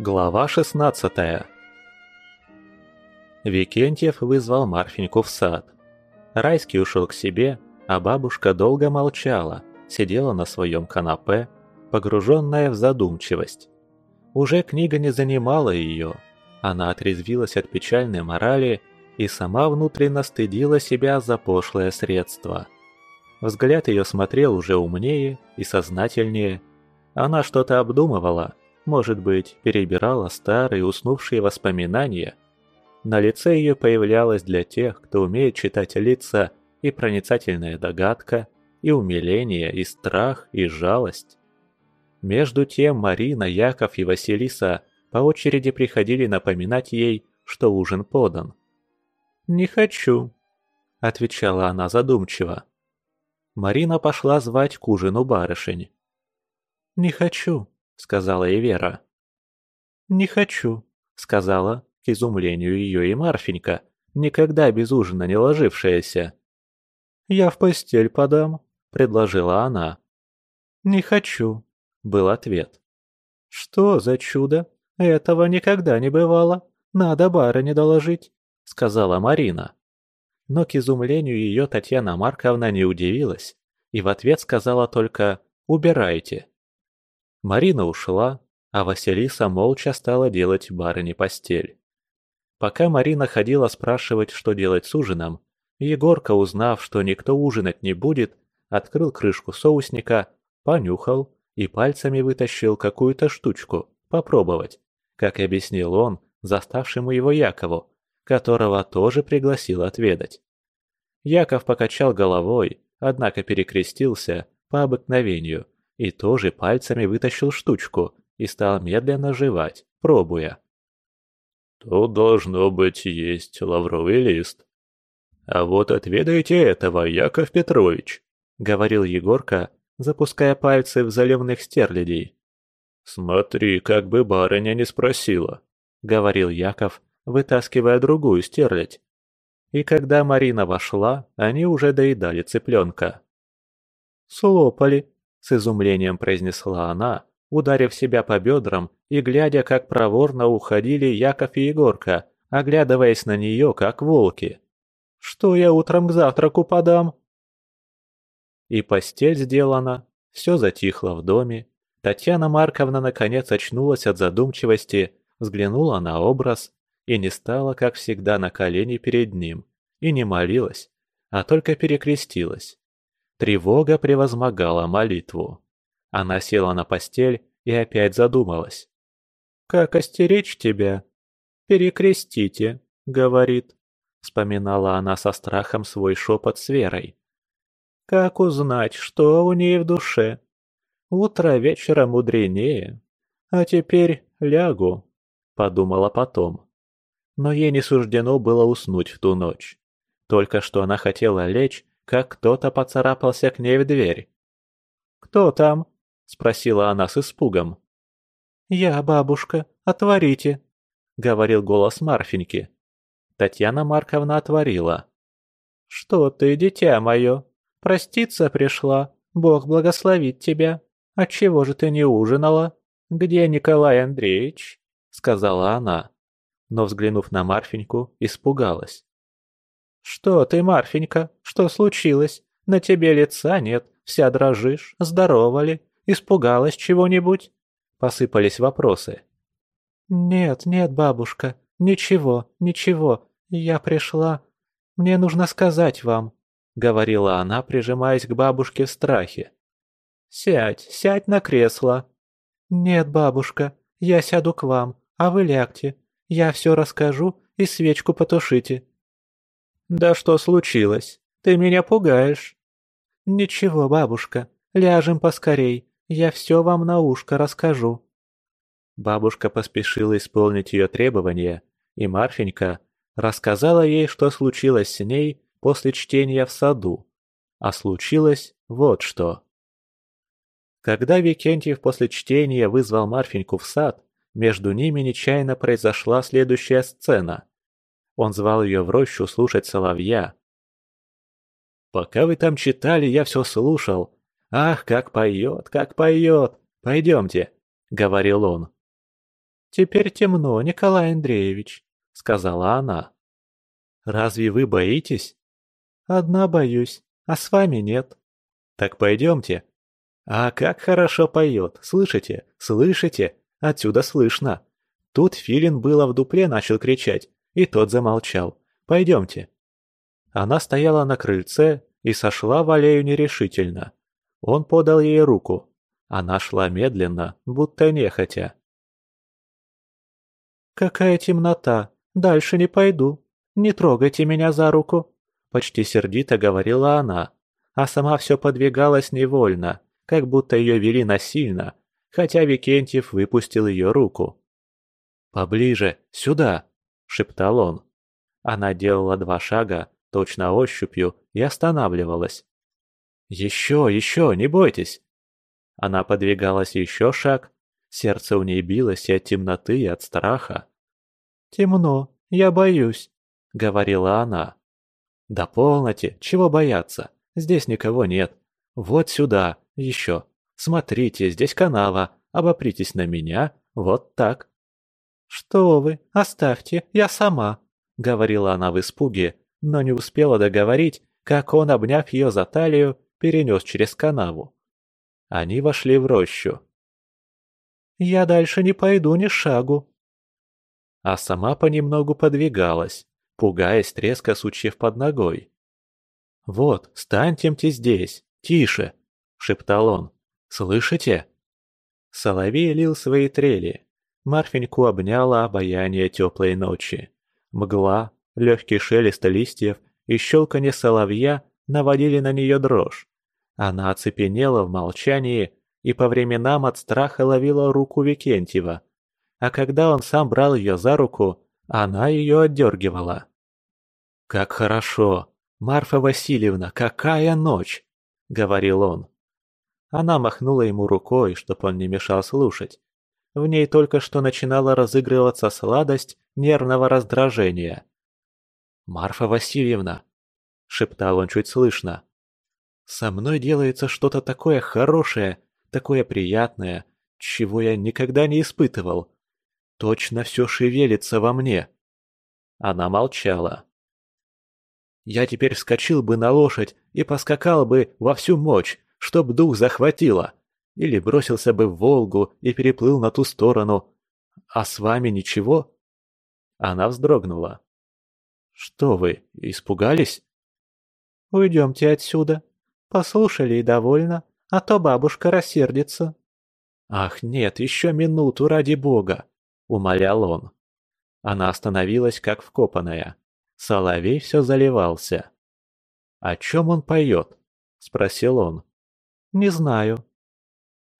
Глава 16 Викентьев вызвал Марфеньку в сад. Райский ушел к себе, а бабушка долго молчала, сидела на своем канапе, погруженная в задумчивость. Уже книга не занимала ее, она отрезвилась от печальной морали и сама внутренне стыдила себя за пошлое средство. Взгляд ее смотрел уже умнее и сознательнее. Она что-то обдумывала – может быть, перебирала старые уснувшие воспоминания. На лице ее появлялась для тех, кто умеет читать лица, и проницательная догадка, и умиление, и страх, и жалость. Между тем Марина, Яков и Василиса по очереди приходили напоминать ей, что ужин подан. «Не хочу», — отвечала она задумчиво. Марина пошла звать к ужину барышень. «Не хочу», сказала и Вера. «Не хочу», — сказала, к изумлению ее и Марфенька, никогда без ужина не ложившаяся. «Я в постель подам», — предложила она. «Не хочу», — был ответ. «Что за чудо? Этого никогда не бывало. Надо барыне доложить», — сказала Марина. Но к изумлению ее Татьяна Марковна не удивилась и в ответ сказала только «убирайте». Марина ушла, а Василиса молча стала делать барыне постель. Пока Марина ходила спрашивать, что делать с ужином, Егорка, узнав, что никто ужинать не будет, открыл крышку соусника, понюхал и пальцами вытащил какую-то штучку, попробовать, как объяснил он заставшему его Якову, которого тоже пригласил отведать. Яков покачал головой, однако перекрестился по обыкновению – и тоже пальцами вытащил штучку и стал медленно жевать, пробуя. «Тут должно быть есть лавровый лист». «А вот отведайте этого, Яков Петрович», — говорил Егорка, запуская пальцы в заливных стерлядей. «Смотри, как бы барыня не спросила», — говорил Яков, вытаскивая другую стерлядь. И когда Марина вошла, они уже доедали цыпленка. «Слопали», с изумлением произнесла она, ударив себя по бедрам и глядя, как проворно уходили Яков и Егорка, оглядываясь на нее, как волки. «Что я утром к завтраку подам?» И постель сделана, все затихло в доме. Татьяна Марковна наконец очнулась от задумчивости, взглянула на образ и не стала, как всегда, на колени перед ним, и не молилась, а только перекрестилась. Тревога превозмогала молитву. Она села на постель и опять задумалась. «Как остеречь тебя?» «Перекрестите», — говорит. Вспоминала она со страхом свой шепот с Верой. «Как узнать, что у ней в душе? Утро вечера мудренее. А теперь лягу», — подумала потом. Но ей не суждено было уснуть в ту ночь. Только что она хотела лечь, как кто-то поцарапался к ней в дверь. «Кто там?» — спросила она с испугом. «Я, бабушка, отворите», — говорил голос Марфеньки. Татьяна Марковна отворила. «Что ты, дитя мое? Проститься пришла, Бог благословит тебя. Отчего же ты не ужинала? Где Николай Андреевич?» — сказала она. Но, взглянув на Марфеньку, испугалась. «Что ты, Марфенька? Что случилось? На тебе лица нет, вся дрожишь, здорова ли? Испугалась чего-нибудь?» Посыпались вопросы. «Нет, нет, бабушка, ничего, ничего, я пришла. Мне нужно сказать вам», — говорила она, прижимаясь к бабушке в страхе. «Сядь, сядь на кресло». «Нет, бабушка, я сяду к вам, а вы лягте. Я все расскажу и свечку потушите. «Да что случилось? Ты меня пугаешь!» «Ничего, бабушка, ляжем поскорей, я все вам на ушко расскажу». Бабушка поспешила исполнить ее требования, и Марфенька рассказала ей, что случилось с ней после чтения в саду. А случилось вот что. Когда Викентьев после чтения вызвал Марфеньку в сад, между ними нечаянно произошла следующая сцена. Он звал ее в рощу слушать соловья. «Пока вы там читали, я все слушал. Ах, как поет, как поет! Пойдемте!» — говорил он. «Теперь темно, Николай Андреевич», — сказала она. «Разве вы боитесь?» «Одна боюсь, а с вами нет». «Так пойдемте». «А как хорошо поет, слышите, слышите? Отсюда слышно». Тут Филин было в дупле начал кричать, и тот замолчал. «Пойдемте». Она стояла на крыльце и сошла в аллею нерешительно. Он подал ей руку. Она шла медленно, будто нехотя. «Какая темнота! Дальше не пойду. Не трогайте меня за руку!» Почти сердито говорила она, а сама все подвигалась невольно, как будто ее вели насильно, хотя Викентьев выпустил ее руку. «Поближе, сюда!» – шептал он. Она делала два шага, точно ощупью, и останавливалась. «Еще, еще, не бойтесь!» Она подвигалась еще шаг, сердце у ней билось и от темноты, и от страха. «Темно, я боюсь», — говорила она. «Да полноте, чего бояться? Здесь никого нет. Вот сюда, еще. Смотрите, здесь канава, обопритесь на меня, вот так». «Что вы, оставьте, я сама», — говорила она в испуге, но не успела договорить, как он, обняв ее за талию, перенес через канаву. Они вошли в рощу. «Я дальше не пойду ни шагу», а сама понемногу подвигалась, пугаясь треска сучьев под ногой. «Вот, станьте здесь, тише!» — шептал он. «Слышите?» Соловей лил свои трели. Марфеньку обняла обаяние теплой ночи. Мгла, легкий шелест листьев и щелканье соловья наводили на нее дрожь. Она оцепенела в молчании и по временам от страха ловила руку Викентьева, а когда он сам брал ее за руку, она ее отдергивала. «Как хорошо! Марфа Васильевна, какая ночь!» — говорил он. Она махнула ему рукой, чтоб он не мешал слушать. В ней только что начинала разыгрываться сладость нервного раздражения. «Марфа Васильевна!» — шептал он чуть слышно. «Со мной делается что-то такое хорошее, такое приятное, чего я никогда не испытывал. Точно все шевелится во мне. Она молчала. Я теперь вскочил бы на лошадь и поскакал бы во всю мощь, чтоб дух захватило. Или бросился бы в Волгу и переплыл на ту сторону. А с вами ничего? Она вздрогнула. Что вы, испугались? Уйдемте отсюда. Послушали и довольно, а то бабушка рассердится. Ах нет, еще минуту ради бога. — умолял он. Она остановилась, как вкопанная. Соловей все заливался. «О чем он поет?» — спросил он. «Не знаю».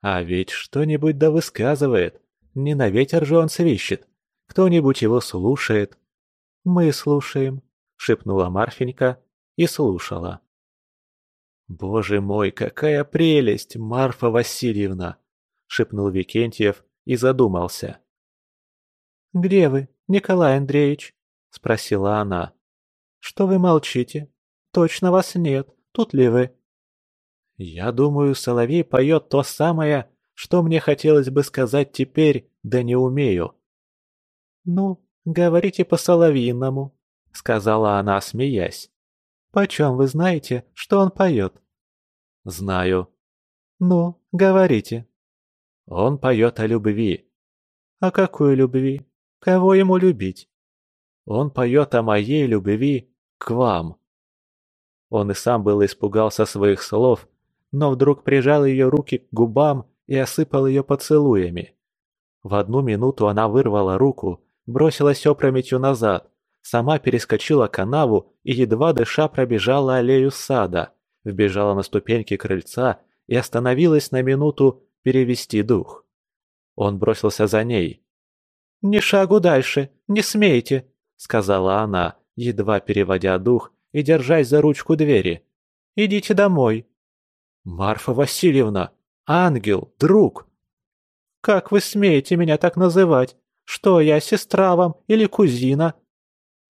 «А ведь что-нибудь да высказывает. Не на ветер же он свищет. Кто-нибудь его слушает». «Мы слушаем», — шепнула Марфенька и слушала. «Боже мой, какая прелесть, Марфа Васильевна!» — шепнул Викентьев и задумался. «Где вы, Николай Андреевич?» – спросила она. «Что вы молчите? Точно вас нет. Тут ли вы?» «Я думаю, Соловей поет то самое, что мне хотелось бы сказать теперь, да не умею». «Ну, говорите по-соловьиному», — сказала она, смеясь. «Почем вы знаете, что он поет?» «Знаю». «Ну, говорите». «Он поет о любви». «О какой любви?» Кого ему любить? Он поет о моей любви к вам. Он и сам был испугался своих слов, но вдруг прижал ее руки к губам и осыпал ее поцелуями. В одну минуту она вырвала руку, бросилась опрометью назад, сама перескочила канаву и, едва дыша, пробежала аллею сада, вбежала на ступеньки крыльца и остановилась на минуту перевести дух. Он бросился за ней. «Ни шагу дальше, не смейте», — сказала она, едва переводя дух и держась за ручку двери. «Идите домой». «Марфа Васильевна! Ангел! Друг!» «Как вы смеете меня так называть? Что, я сестра вам или кузина?»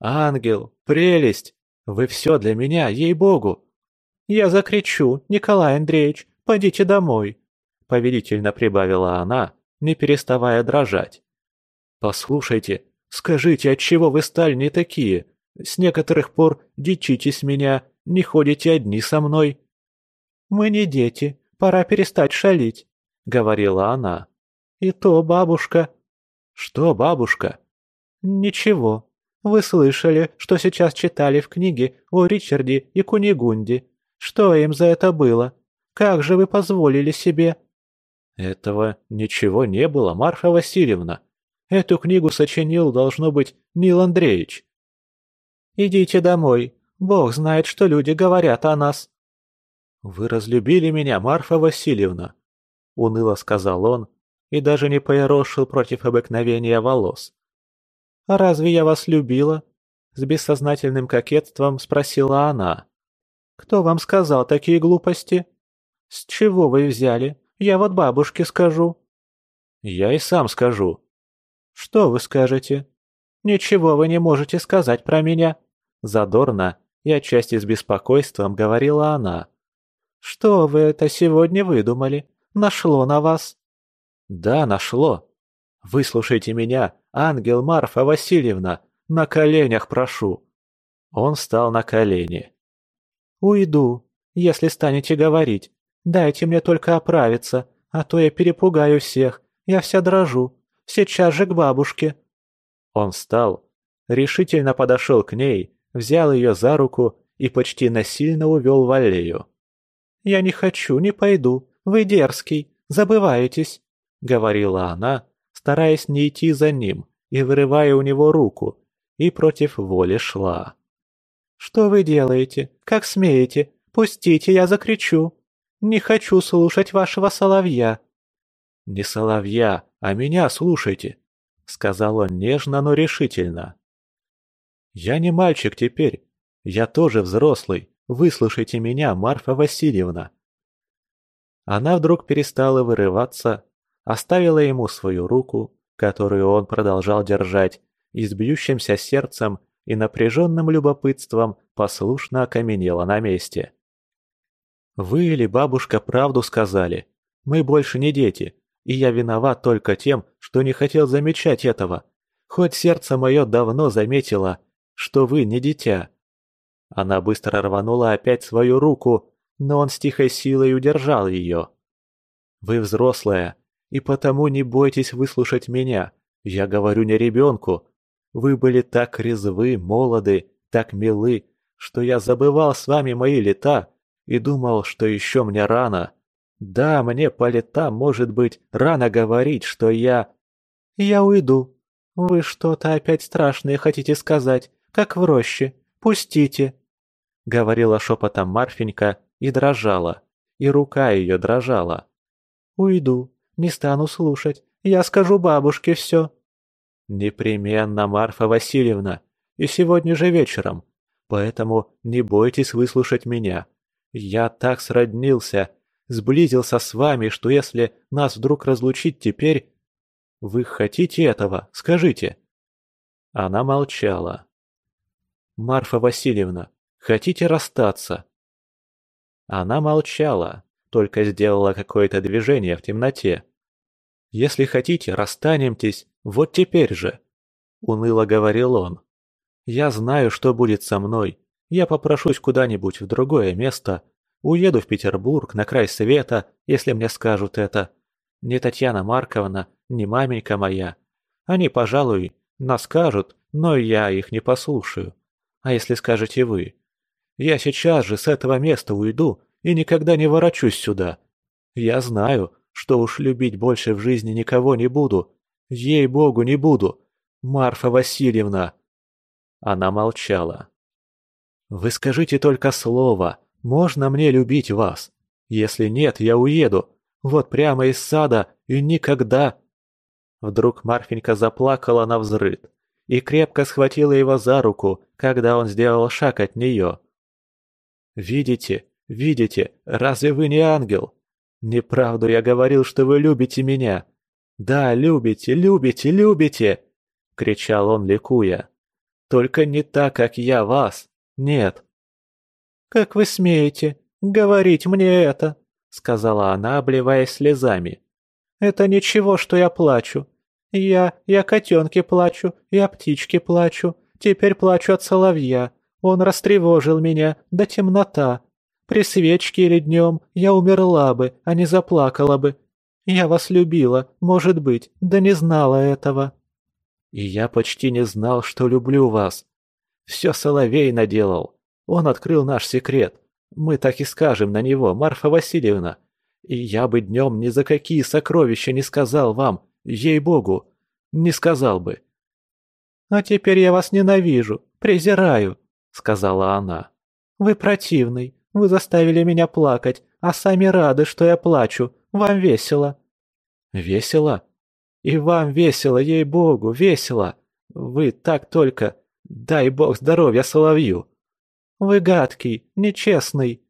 «Ангел! Прелесть! Вы все для меня, ей-богу!» «Я закричу, Николай Андреевич, пойдите домой!» Повелительно прибавила она, не переставая дрожать. Послушайте, скажите, отчего вы стали не такие? С некоторых пор дичитесь меня, не ходите одни со мной». «Мы не дети, пора перестать шалить», — говорила она. «И то, бабушка...» «Что, бабушка?» «Ничего. Вы слышали, что сейчас читали в книге о Ричарде и Кунигунде. Что им за это было? Как же вы позволили себе?» «Этого ничего не было, Марфа Васильевна. Эту книгу сочинил, должно быть, Нил Андреевич». «Идите домой. Бог знает, что люди говорят о нас». «Вы разлюбили меня, Марфа Васильевна», — уныло сказал он и даже не поерошил против обыкновения волос. «Разве я вас любила?» — с бессознательным кокетством спросила она. «Кто вам сказал такие глупости? С чего вы взяли? Я вот бабушке скажу». «Я и сам скажу». «Что вы скажете?» «Ничего вы не можете сказать про меня», — задорно и отчасти с беспокойством говорила она. «Что вы это сегодня выдумали? Нашло на вас?» «Да, нашло. Выслушайте меня, ангел Марфа Васильевна, на коленях прошу». Он встал на колени. «Уйду, если станете говорить. Дайте мне только оправиться, а то я перепугаю всех. Я вся дрожу. Сейчас же к бабушке». Он встал, решительно подошел к ней, взял ее за руку и почти насильно увел в аллею. «Я не хочу, не пойду. Вы дерзкий, забываетесь», — говорила она, стараясь не идти за ним и вырывая у него руку, и против воли шла. «Что вы делаете? Как смеете? Пустите, я закричу. Не хочу слушать вашего соловья». «Не соловья, а меня слушайте», — сказал он нежно, но решительно. «Я не мальчик теперь. Я тоже взрослый. Выслушайте меня, Марфа Васильевна!» Она вдруг перестала вырываться, оставила ему свою руку, которую он продолжал держать, и с бьющимся сердцем и напряженным любопытством послушно окаменела на месте. «Вы или бабушка правду сказали. Мы больше не дети, и я виноват только тем, что не хотел замечать этого. Хоть сердце мое давно заметило, что вы не дитя. Она быстро рванула опять свою руку, но он с тихой силой удержал ее. «Вы взрослая, и потому не бойтесь выслушать меня. Я говорю не ребенку. Вы были так резвы, молоды, так милы, что я забывал с вами мои лета и думал, что еще мне рано. Да, мне по летам, может быть, рано говорить, что я... Я уйду. Вы что-то опять страшное хотите сказать, как в роще. Пустите!» Говорила шепотом Марфенька и дрожала, и рука ее дрожала. «Уйду, не стану слушать, я скажу бабушке все». «Непременно, Марфа Васильевна, и сегодня же вечером. Поэтому не бойтесь выслушать меня. Я так сроднился, сблизился с вами, что если нас вдруг разлучить теперь... Вы хотите этого? Скажите». Она молчала. «Марфа Васильевна, хотите расстаться?» Она молчала, только сделала какое-то движение в темноте. «Если хотите, расстанемтесь, вот теперь же», — уныло говорил он. «Я знаю, что будет со мной. Я попрошусь куда-нибудь в другое место, уеду в Петербург, на край света, если мне скажут это. Не Татьяна Марковна, не маменька моя. Они, пожалуй, наскажут, но я их не послушаю. А если скажете вы? Я сейчас же с этого места уйду и никогда не ворочусь сюда. Я знаю, что уж любить больше в жизни никого не буду. Ей-богу, не буду. Марфа Васильевна!» Она молчала. «Вы скажите только слово. Можно мне любить вас? Если нет, я уеду. Вот прямо из сада и никогда...» Вдруг Марфенька заплакала на взрыд и крепко схватила его за руку, когда он сделал шаг от нее. «Видите, видите, разве вы не ангел? Неправду я говорил, что вы любите меня. Да, любите, любите, любите!» — кричал он, ликуя. «Только не так, как я вас. Нет». «Как вы смеете говорить мне это?» — сказала она, обливаясь слезами. «Это ничего, что я плачу. Я, я котенке плачу, и о птичке плачу, теперь плачу от соловья. Он растревожил меня, да темнота. При свечке или днем я умерла бы, а не заплакала бы. Я вас любила, может быть, да не знала этого. И я почти не знал, что люблю вас. Все Соловей наделал. Он открыл наш секрет. Мы так и скажем на него, Марфа Васильевна. И я бы днем ни за какие сокровища не сказал вам, ей-богу, не сказал бы. «А теперь я вас ненавижу, презираю», — сказала она. «Вы противный, вы заставили меня плакать, а сами рады, что я плачу. Вам весело». «Весело? И вам весело, ей-богу, весело. Вы так только... Дай бог здоровья соловью». «Вы гадкий, нечестный».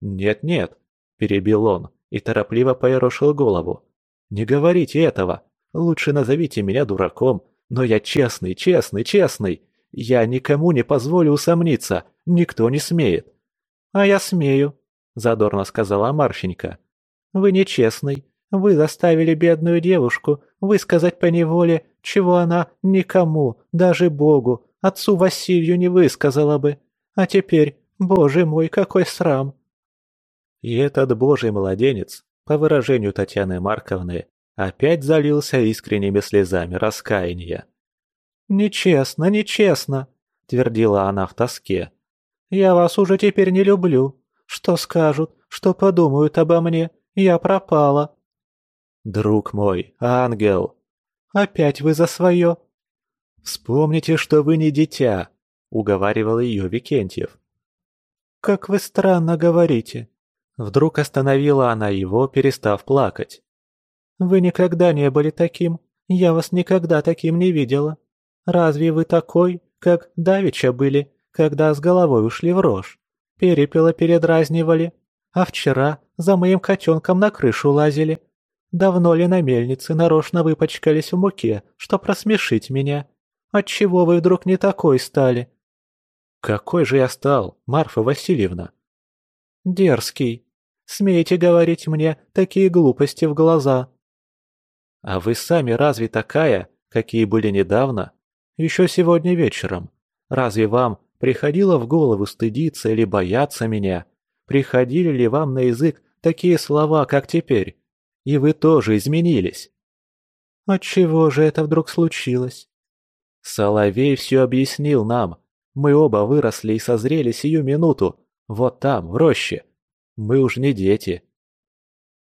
«Нет-нет», — перебил он и торопливо поерошил голову. «Не говорите этого. Лучше назовите меня дураком, но я честный, честный, честный. Я никому не позволю усомниться, никто не смеет. «А я смею», — задорно сказала Марфенька. «Вы нечестный. Вы заставили бедную девушку высказать по неволе, чего она никому, даже Богу, отцу Василию не высказала бы. А теперь, боже мой, какой срам!» И этот божий младенец, по выражению Татьяны Марковны, опять залился искренними слезами раскаяния. «Нечестно, нечестно!» — твердила она в тоске. Я вас уже теперь не люблю. Что скажут, что подумают обо мне? Я пропала». «Друг мой, ангел!» «Опять вы за свое?» «Вспомните, что вы не дитя», — уговаривал ее Викентьев. «Как вы странно говорите». Вдруг остановила она его, перестав плакать. «Вы никогда не были таким. Я вас никогда таким не видела. Разве вы такой, как Давича были, когда с головой ушли в рожь. Перепела передразнивали. А вчера за моим котенком на крышу лазили. Давно ли на мельнице нарочно выпачкались в муке, чтоб просмешить меня? Отчего вы вдруг не такой стали? Какой же я стал, Марфа Васильевна? Дерзкий. Смеете говорить мне такие глупости в глаза? А вы сами разве такая, какие были недавно? Еще сегодня вечером. Разве вам Приходило в голову стыдиться или бояться меня? Приходили ли вам на язык такие слова, как теперь? И вы тоже изменились. Отчего же это вдруг случилось? Соловей все объяснил нам. Мы оба выросли и созрели сию минуту. Вот там, в роще. Мы уж не дети.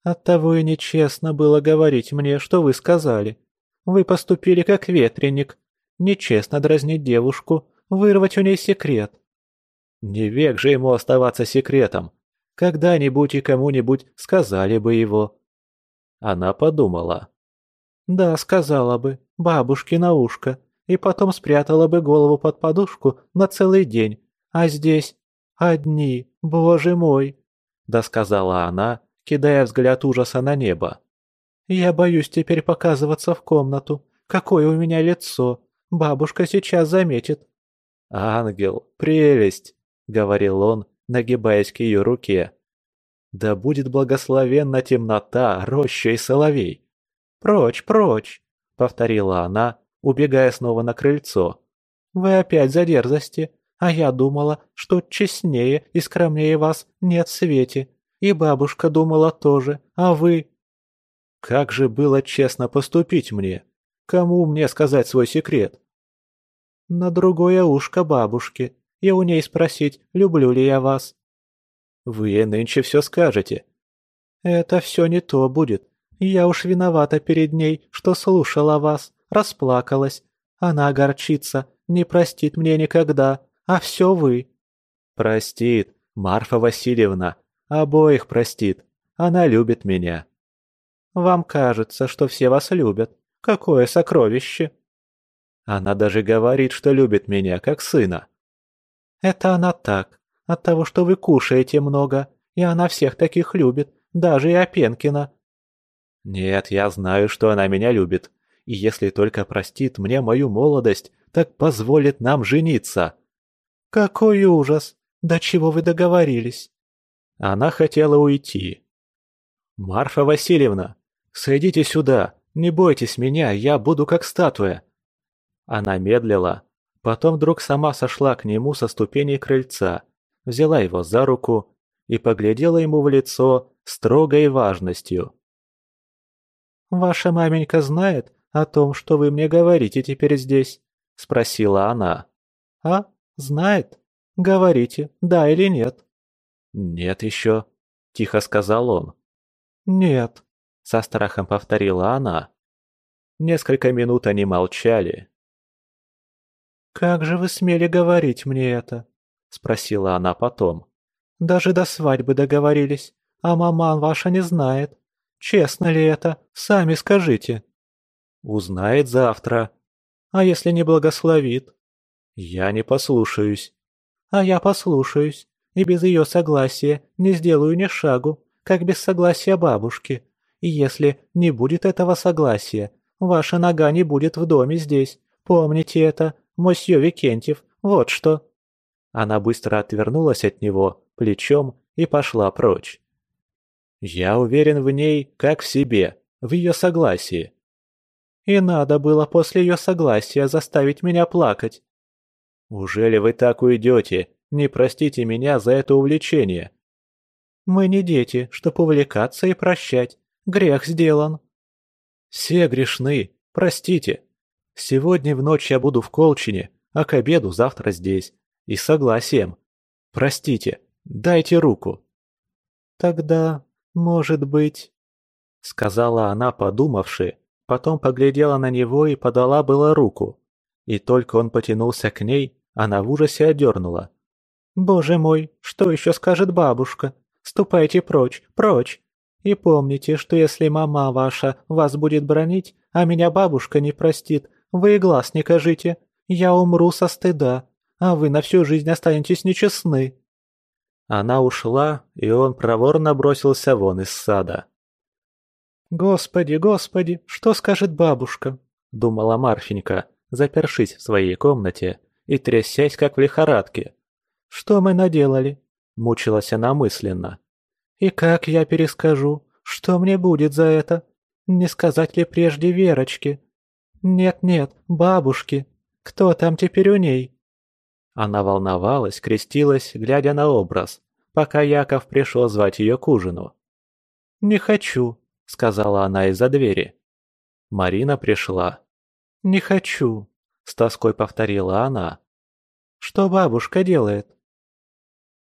Оттого и нечестно было говорить мне, что вы сказали. Вы поступили как ветреник. Нечестно дразнить девушку, Вырвать у ней секрет. Не век же ему оставаться секретом. Когда-нибудь и кому-нибудь сказали бы его. Она подумала. Да, сказала бы, бабушке на ушко, и потом спрятала бы голову под подушку на целый день. А здесь одни, боже мой, да сказала она, кидая взгляд ужаса на небо. Я боюсь теперь показываться в комнату. Какое у меня лицо. Бабушка сейчас заметит. «Ангел, прелесть!» — говорил он, нагибаясь к ее руке. «Да будет благословенна темнота, роща и соловей!» «Прочь, прочь!» — повторила она, убегая снова на крыльцо. «Вы опять за дерзости, а я думала, что честнее и скромнее вас нет в свете. И бабушка думала тоже, а вы...» «Как же было честно поступить мне? Кому мне сказать свой секрет?» на другое ушко бабушки и у ней спросить, люблю ли я вас. Вы нынче все скажете. Это все не то будет. Я уж виновата перед ней, что слушала вас, расплакалась. Она огорчится, не простит мне никогда, а все вы. Простит, Марфа Васильевна, обоих простит. Она любит меня. Вам кажется, что все вас любят. Какое сокровище! Она даже говорит, что любит меня, как сына. Это она так, от того, что вы кушаете много, и она всех таких любит, даже и Опенкина. Нет, я знаю, что она меня любит, и если только простит мне мою молодость, так позволит нам жениться. Какой ужас! До чего вы договорились? Она хотела уйти. Марфа Васильевна, сойдите сюда, Не бойтесь меня, я буду как статуя!» Она медлила, потом вдруг сама сошла к нему со ступеней крыльца, взяла его за руку и поглядела ему в лицо строгой важностью. «Ваша маменька знает о том, что вы мне говорите теперь здесь?» – спросила она. «А, знает? Говорите, да или нет?» «Нет еще», – тихо сказал он. «Нет», – со страхом повторила она. Несколько минут они молчали. «Как же вы смели говорить мне это?» – спросила она потом. «Даже до свадьбы договорились, а маман ваша не знает. Честно ли это? Сами скажите». «Узнает завтра. А если не благословит?» «Я не послушаюсь». «А я послушаюсь и без ее согласия не сделаю ни шагу, как без согласия бабушки. И если не будет этого согласия, ваша нога не будет в доме здесь. Помните это, мосье Викентьев, вот что». Она быстро отвернулась от него плечом и пошла прочь. «Я уверен в ней, как в себе, в ее согласии». «И надо было после ее согласия заставить меня плакать». «Ужели вы так уйдете, не простите меня за это увлечение. Мы не дети, чтоб увлекаться и прощать. Грех сделан. Все грешны, простите. Сегодня в ночь я буду в Колчине, а к обеду завтра здесь. И согласием. Простите, дайте руку. Тогда, может быть... Сказала она, подумавши, потом поглядела на него и подала было руку. И только он потянулся к ней, она в ужасе одернула. «Боже мой, что еще скажет бабушка? Ступайте прочь, прочь! И помните, что если мама ваша вас будет бронить, а меня бабушка не простит, вы и глаз не кажите. Я умру со стыда, а вы на всю жизнь останетесь нечестны». Она ушла, и он проворно бросился вон из сада. «Господи, господи, что скажет бабушка?» — думала Марфенька, запершись в своей комнате и трясясь, как в лихорадке. Что мы наделали?» – мучилась она мысленно. «И как я перескажу? Что мне будет за это? Не сказать ли прежде Верочке? Нет-нет, бабушке. Кто там теперь у ней?» Она волновалась, крестилась, глядя на образ, пока Яков пришел звать ее к ужину. «Не хочу», — сказала она из-за двери. Марина пришла. «Не хочу», — с тоской повторила она. «Что бабушка делает?»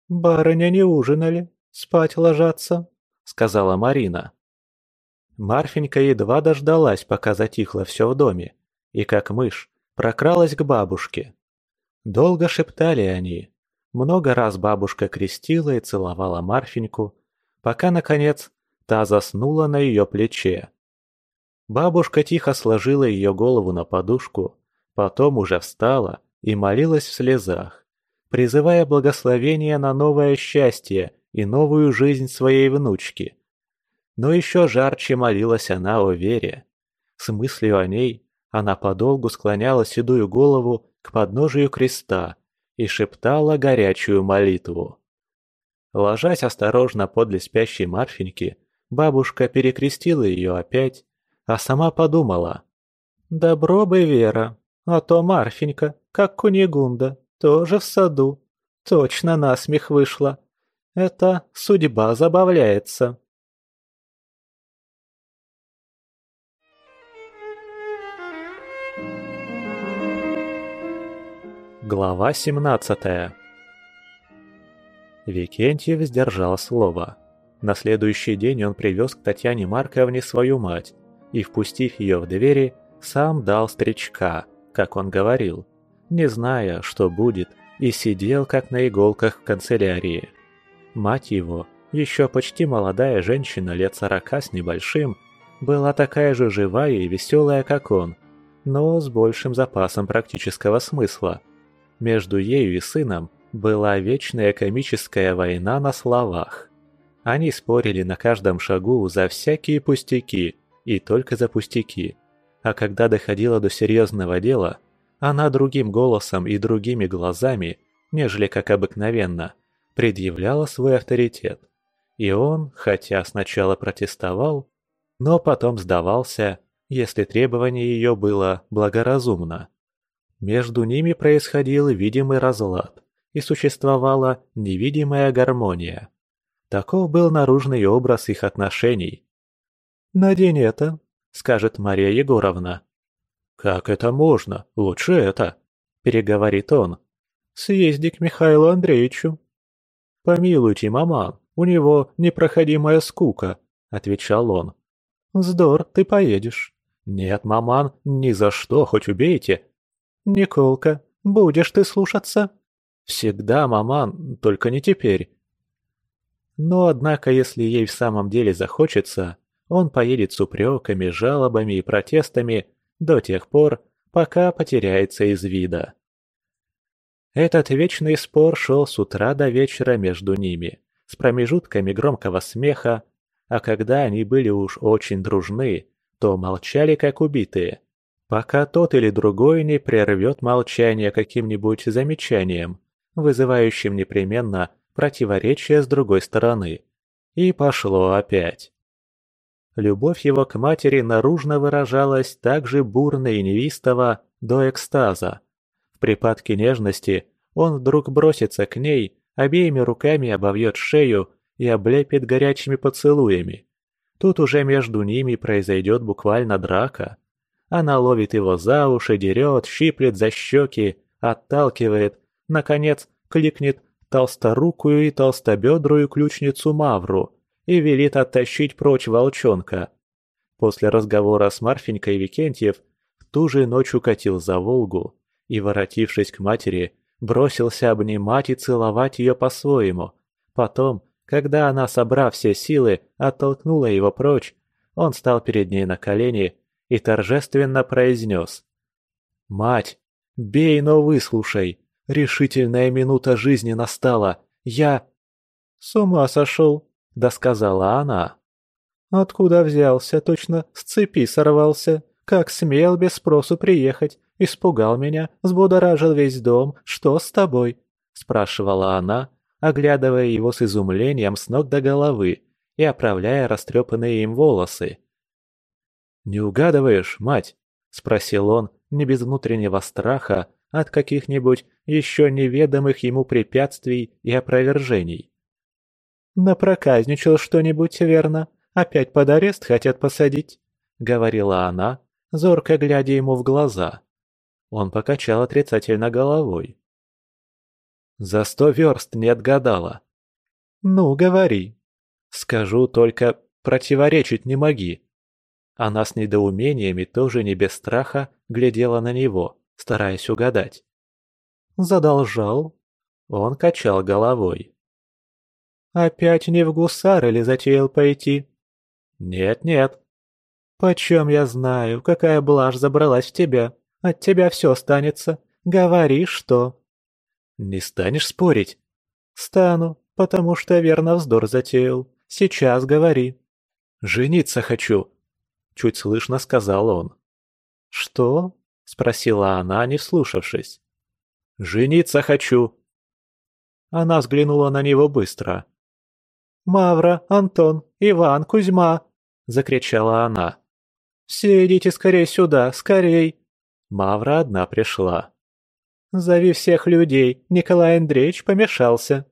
«Барыня не ужинали, спать ложатся», — сказала Марина. Марфенька едва дождалась, пока затихло все в доме, и как мышь прокралась к бабушке. Долго шептали они. Много раз бабушка крестила и целовала Марфеньку, пока, наконец, та заснула на ее плече. Бабушка тихо сложила ее голову на подушку, потом уже встала и молилась в слезах призывая благословение на новое счастье и новую жизнь своей внучки. Но еще жарче молилась она о вере. С мыслью о ней она подолгу склоняла седую голову к подножию креста и шептала горячую молитву. Ложась осторожно подле спящей Марфеньки, бабушка перекрестила ее опять, а сама подумала. «Добро бы, Вера, а то Марфенька, как Кунигунда, тоже в саду. Точно насмех вышла. Это судьба забавляется. Глава 17 Викентьев сдержал слово. На следующий день он привез к Татьяне Марковне свою мать и, впустив ее в двери, сам дал стричка, как он говорил не зная, что будет, и сидел как на иголках в канцелярии. Мать его, еще почти молодая женщина лет сорока с небольшим, была такая же живая и веселая, как он, но с большим запасом практического смысла. Между ею и сыном была вечная комическая война на словах. Они спорили на каждом шагу за всякие пустяки, и только за пустяки. А когда доходило до серьезного дела – она другим голосом и другими глазами, нежели как обыкновенно, предъявляла свой авторитет. И он, хотя сначала протестовал, но потом сдавался, если требование ее было благоразумно. Между ними происходил видимый разлад, и существовала невидимая гармония. Таков был наружный образ их отношений. «Надень это», — скажет Мария Егоровна. «Как это можно? Лучше это», — переговорит он. «Съезди к Михаилу Андреевичу». «Помилуйте, маман, у него непроходимая скука», — отвечал он. «Вздор, ты поедешь». «Нет, маман, ни за что, хоть убейте». «Николка, будешь ты слушаться?» «Всегда, маман, только не теперь». Но, однако, если ей в самом деле захочется, он поедет с упреками, жалобами и протестами до тех пор, пока потеряется из вида. Этот вечный спор шел с утра до вечера между ними, с промежутками громкого смеха, а когда они были уж очень дружны, то молчали как убитые, пока тот или другой не прервет молчание каким-нибудь замечанием, вызывающим непременно противоречие с другой стороны. И пошло опять. Любовь его к матери наружно выражалась так же бурно и невистово до экстаза. В припадке нежности он вдруг бросится к ней, обеими руками обовьет шею и облепит горячими поцелуями. Тут уже между ними произойдет буквально драка. Она ловит его за уши, дерет, щиплет за щеки, отталкивает, наконец кликнет толсторукую и толстобедрую ключницу Мавру и велит оттащить прочь волчонка. После разговора с Марфенькой Викентьев ту же ночь укатил за Волгу и, воротившись к матери, бросился обнимать и целовать ее по-своему. Потом, когда она, собрав все силы, оттолкнула его прочь, он стал перед ней на колени и торжественно произнес. «Мать, бей, но выслушай. Решительная минута жизни настала. Я...» «С ума сошел», — досказала она. «Откуда взялся? Точно с цепи сорвался. Как смел без спросу приехать. Испугал меня, взбудоражил весь дом. Что с тобой?» — спрашивала она, оглядывая его с изумлением с ног до головы и оправляя растрепанные им волосы. «Не угадываешь, мать?» — спросил он, не без внутреннего страха, от каких-нибудь еще неведомых ему препятствий и опровержений. «Напроказничал что-нибудь, верно? Опять под арест хотят посадить?» — говорила она, зорко глядя ему в глаза. Он покачал отрицательно головой. «За сто верст не отгадала». «Ну, говори». «Скажу только, противоречить не моги». Она с недоумениями тоже не без страха глядела на него стараясь угадать. «Задолжал?» Он качал головой. «Опять не в гусары ли затеял пойти?» «Нет-нет». «Почем я знаю, какая блажь забралась в тебя? От тебя все останется. Говори, что...» «Не станешь спорить?» «Стану, потому что верно вздор затеял. Сейчас говори». «Жениться хочу», — чуть слышно сказал он. «Что?» — спросила она, не вслушавшись. «Жениться хочу!» Она взглянула на него быстро. «Мавра, Антон, Иван, Кузьма!» — закричала она. «Все идите скорее сюда, скорей!» Мавра одна пришла. «Зови всех людей, Николай Андреевич помешался».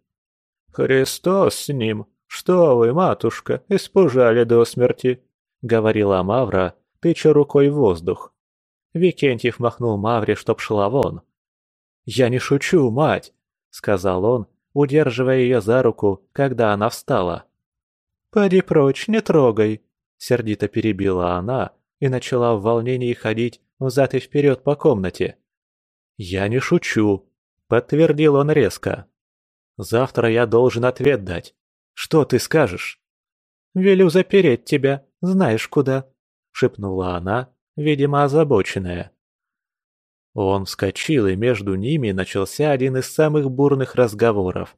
«Христос с ним! Что вы, матушка, испужали до смерти!» — говорила Мавра, тыча рукой в воздух. Викентьев махнул Мавре, чтоб шла вон. «Я не шучу, мать!» — сказал он, удерживая ее за руку, когда она встала. «Поди прочь, не трогай!» — сердито перебила она и начала в волнении ходить взад и вперед по комнате. «Я не шучу!» — подтвердил он резко. «Завтра я должен ответ дать. Что ты скажешь?» «Велю запереть тебя, знаешь куда», — шепнула она видимо озабоченная. Он вскочил, и между ними начался один из самых бурных разговоров.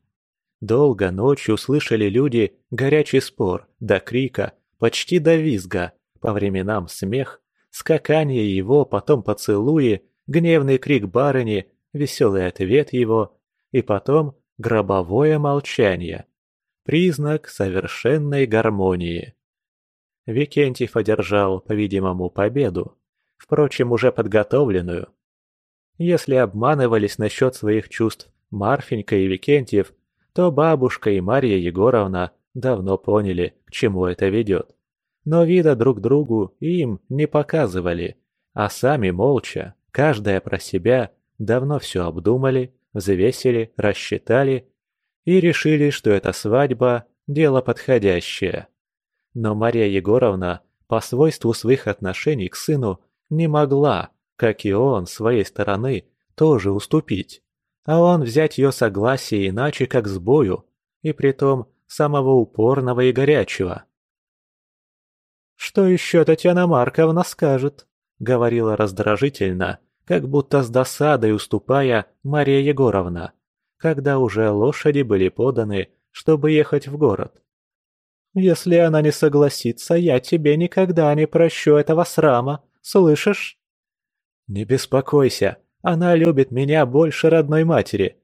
Долго ночью слышали люди горячий спор, до крика, почти до визга, по временам смех, скакание его, потом поцелуи, гневный крик барыни, веселый ответ его, и потом гробовое молчание. Признак совершенной гармонии. Викентьев одержал, по-видимому, победу, впрочем, уже подготовленную. Если обманывались насчет своих чувств Марфенька и Викентьев, то бабушка и Марья Егоровна давно поняли, к чему это ведет. Но вида друг другу им не показывали, а сами молча, каждая про себя, давно все обдумали, взвесили, рассчитали и решили, что эта свадьба – дело подходящее. Но Мария Егоровна по свойству своих отношений к сыну не могла, как и он, с своей стороны, тоже уступить. А он взять ее согласие иначе, как с бою, и притом самого упорного и горячего. «Что еще Татьяна Марковна скажет?» — говорила раздражительно, как будто с досадой уступая Мария Егоровна, когда уже лошади были поданы, чтобы ехать в город. «Если она не согласится, я тебе никогда не прощу этого срама, слышишь?» «Не беспокойся, она любит меня больше родной матери».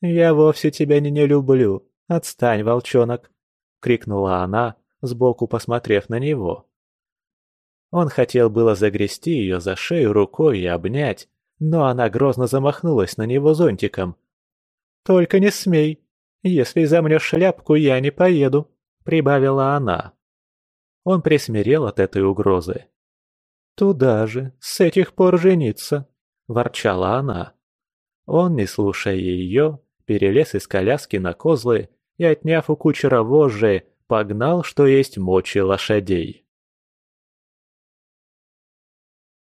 «Я вовсе тебя не, не люблю. Отстань, волчонок!» — крикнула она, сбоку посмотрев на него. Он хотел было загрести ее за шею рукой и обнять, но она грозно замахнулась на него зонтиком. «Только не смей. Если замнешь шляпку, я не поеду», — прибавила она. Он присмирел от этой угрозы. «Туда же, с этих пор жениться», — ворчала она. Он, не слушая ее, перелез из коляски на козлы и, отняв у кучера вожжи, погнал, что есть мочи лошадей.